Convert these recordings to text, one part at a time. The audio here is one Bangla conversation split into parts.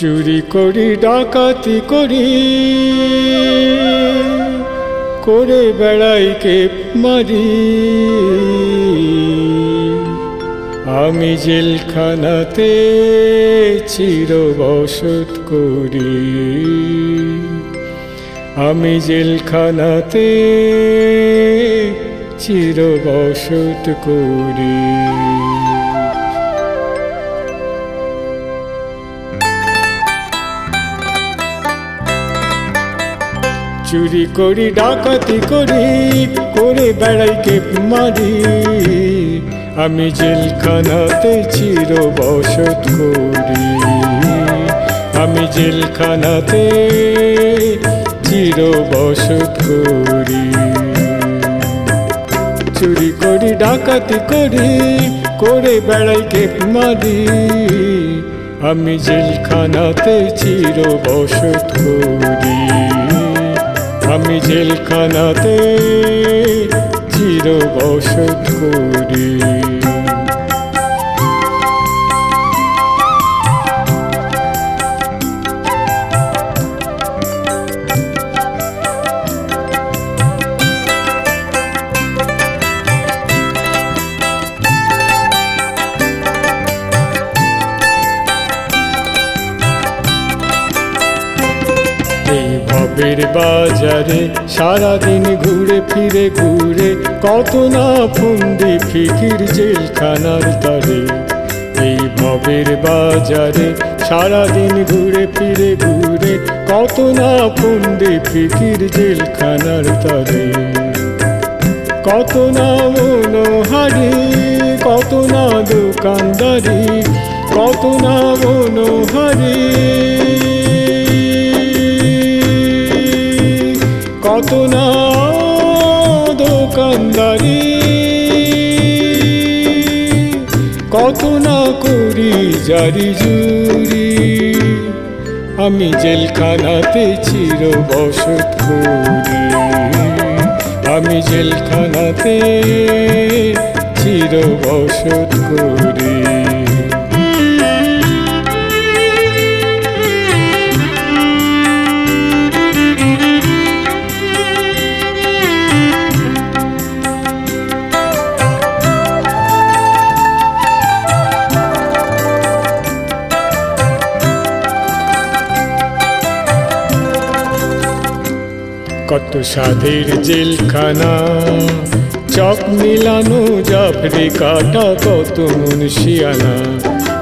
চুরি করি, ডাকাতি করি। করে বেড়াই কে মারি। আমি জেলখানাতে চির বসত করি। আমি জেলখানাতে চির বসত করি। চুরি করি, ডাকাতি করি, করে বেড়াই কে মারি। আমি জেলখানাতে চির বসত করি। আমি জেলখানাতে চির বসত করি। চুরি করি, ডাকাতি করি, করে বেড়াই কে মারি। আমি জেলখানাতে চির বসত করি। আমি জেলখানাতে চির বসত করি। ভবের বাজারে সারাদিন ঘুরে ফিরে ঘুরে কত না ফুন্দি ফিকির জেলখানার তারে। এই ভবের বাজারে সারাদিন ঘুরে ফিরে ঘুরে কত না ফুন্দি ফিকির জেলখানার তারে। কত না মনোহারি, কত না দোকানদারি, কত না মনোহারি। কত না দোকানদারি কত না করি জারি জুরি, আমি জেলখানাতে চির বসত আমি জেলখানাতে চির বসত করি। কত সাধের জেলখানা। চক মিলানো জাফরি কাটা কত মুন্সিয়ানা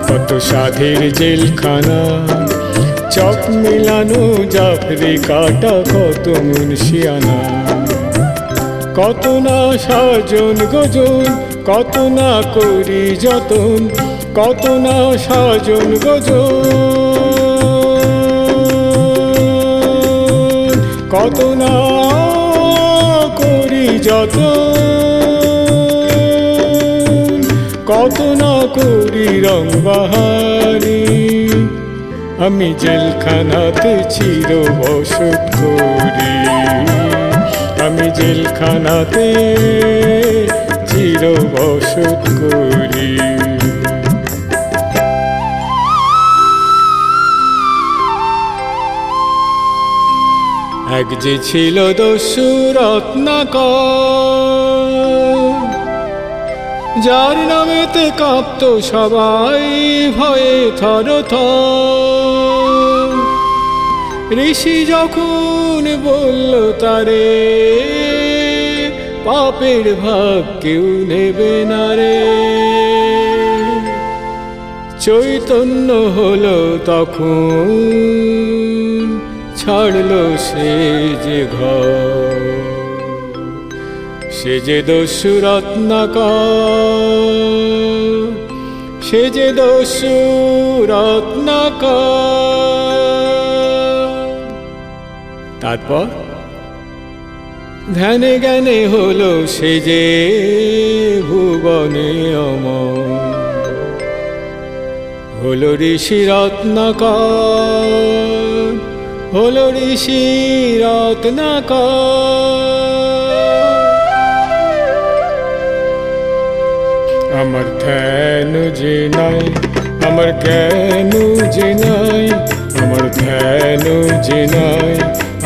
কত সাধের জেলখানা। চক মিলানো জাফরি কাটা কত মুন্সিয়ানা কত না সাজন গজন কত না করি যতন। কত না সাজন গজন কত না করি যত কত না করি রং বাহারি। আমি জেলখানাতে চির বসত করি। আমি জেলখানাতে চির বসত করি। এক যে ছিল দস্যু যার নামেতে কাঁপত সবাই ভয়ে থর ঋষি যখন বলল, তারে পাপের ভাগ কেউ নেবে না রে। চৈতন্য হলো তখন ছাড়লো সে যে ঘর, সে যে দস্যু রত্নাকর সে যে দস্যু রত্নাকর তারপর ধ্যানে জ্ঞানে হলো সে যে ভুবনে অমর, হলো ঋষি রত্নাকর হলো ঋষি রত্নাকর। আমার ধ্যান যে নাই, আমার জ্ঞান যে নাই জ্ঞান যে নাই,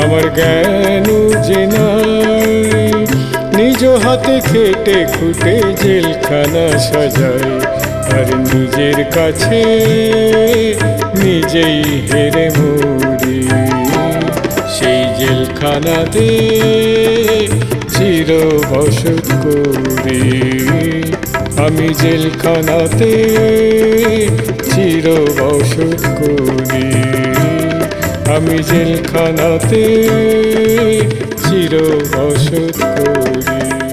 আমার জ্ঞান যে নাই। নিজ হাতে খেটে খুটে জেলখানা সাজাই, আর নিজের কাছে নিজেই হেরে মরি জেলখানাতে চির বসত করি আমি জেলখানাতে চির বসত করি আমি জেলখানাতে চির বসত করি